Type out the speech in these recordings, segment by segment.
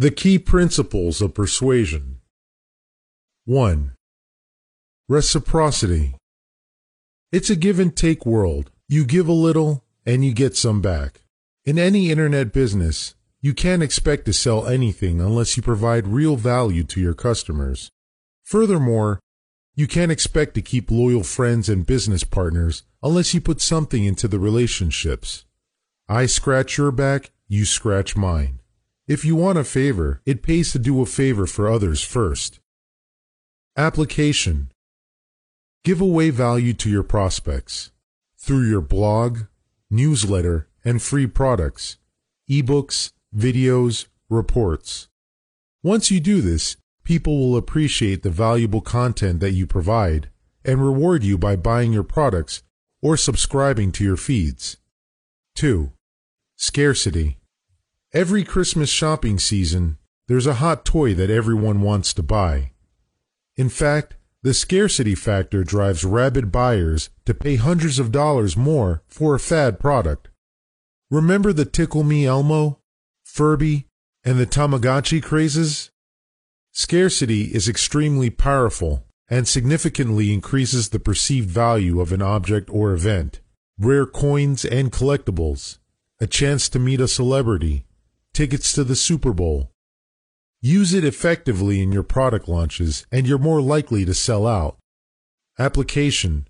The key principles of persuasion 1. Reciprocity. It's a give and take world. You give a little and you get some back. In any internet business, you can't expect to sell anything unless you provide real value to your customers. Furthermore, you can't expect to keep loyal friends and business partners unless you put something into the relationships. I scratch your back, you scratch mine. If you want a favor, it pays to do a favor for others first. Application Give away value to your prospects through your blog, newsletter, and free products, ebooks, videos, reports. Once you do this, people will appreciate the valuable content that you provide and reward you by buying your products or subscribing to your feeds. 2. Scarcity. Every Christmas shopping season, there's a hot toy that everyone wants to buy. In fact, the scarcity factor drives rabid buyers to pay hundreds of dollars more for a fad product. Remember the Tickle Me Elmo, Furby, and the Tamagotchi crazes? Scarcity is extremely powerful and significantly increases the perceived value of an object or event. Rare coins and collectibles, a chance to meet a celebrity, tickets to the Super Bowl, Use it effectively in your product launches and you're more likely to sell out. Application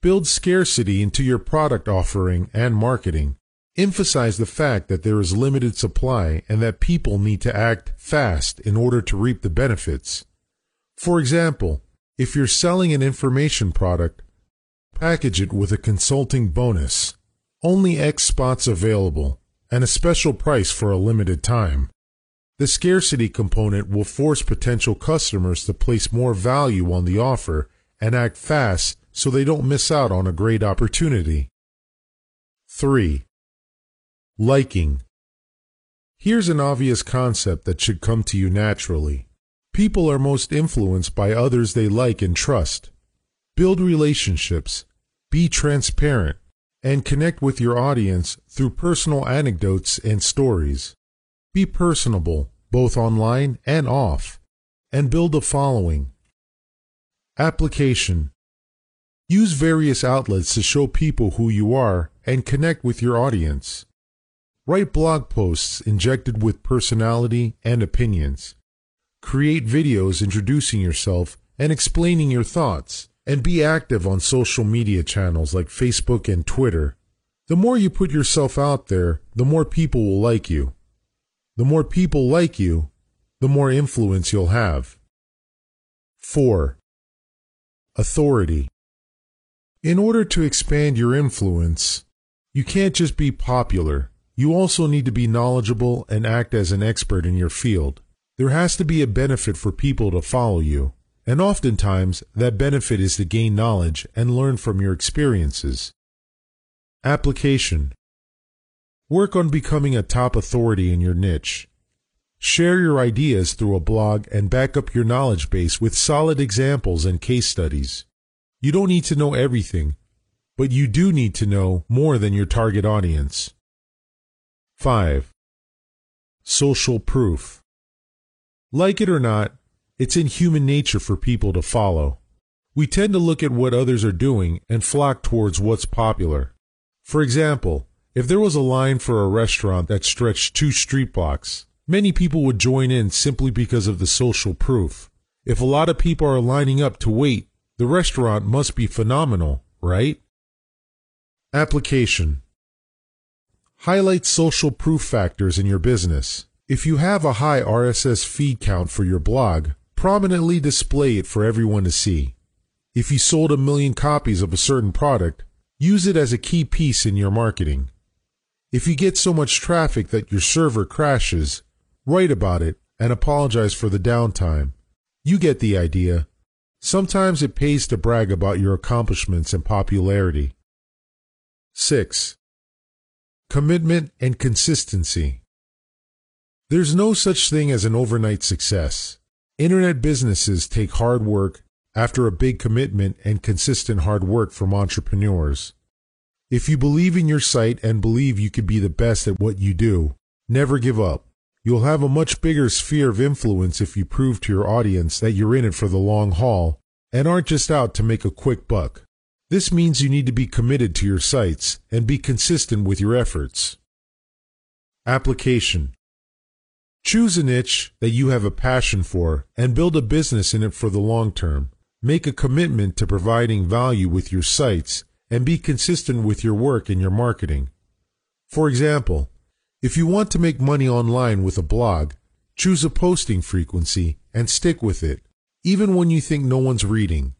Build scarcity into your product offering and marketing. Emphasize the fact that there is limited supply and that people need to act fast in order to reap the benefits. For example, if you're selling an information product, package it with a consulting bonus, only X spots available, and a special price for a limited time. The scarcity component will force potential customers to place more value on the offer and act fast so they don't miss out on a great opportunity. 3. Liking. Here's an obvious concept that should come to you naturally. People are most influenced by others they like and trust. Build relationships, be transparent, and connect with your audience through personal anecdotes and stories. Be personable, both online and off, and build a following. Application Use various outlets to show people who you are and connect with your audience. Write blog posts injected with personality and opinions. Create videos introducing yourself and explaining your thoughts, and be active on social media channels like Facebook and Twitter. The more you put yourself out there, the more people will like you. The more people like you, the more influence you'll have. 4. Authority. In order to expand your influence, you can't just be popular. You also need to be knowledgeable and act as an expert in your field. There has to be a benefit for people to follow you, and oftentimes that benefit is to gain knowledge and learn from your experiences. Application Work on becoming a top authority in your niche. Share your ideas through a blog and back up your knowledge base with solid examples and case studies. You don't need to know everything, but you do need to know more than your target audience. 5. Social proof. Like it or not, it's in human nature for people to follow. We tend to look at what others are doing and flock towards what's popular. For example, if there was a line for a restaurant that stretched two street blocks, many people would join in simply because of the social proof. If a lot of people are lining up to wait, the restaurant must be phenomenal, right? Application Highlight social proof factors in your business. If you have a high RSS feed count for your blog, prominently display it for everyone to see. If you sold a million copies of a certain product, use it as a key piece in your marketing. If you get so much traffic that your server crashes, write about it and apologize for the downtime. You get the idea. Sometimes it pays to brag about your accomplishments and popularity. 6. Commitment and consistency. There's no such thing as an overnight success. Internet businesses take hard work after a big commitment and consistent hard work from entrepreneurs. If you believe in your site and believe you could be the best at what you do, never give up. You'll have a much bigger sphere of influence if you prove to your audience that you're in it for the long haul and aren't just out to make a quick buck. This means you need to be committed to your sites and be consistent with your efforts. Application Choose a niche that you have a passion for and build a business in it for the long term. Make a commitment to providing value with your sites and be consistent with your work and your marketing. For example, if you want to make money online with a blog, choose a posting frequency and stick with it, even when you think no one's reading.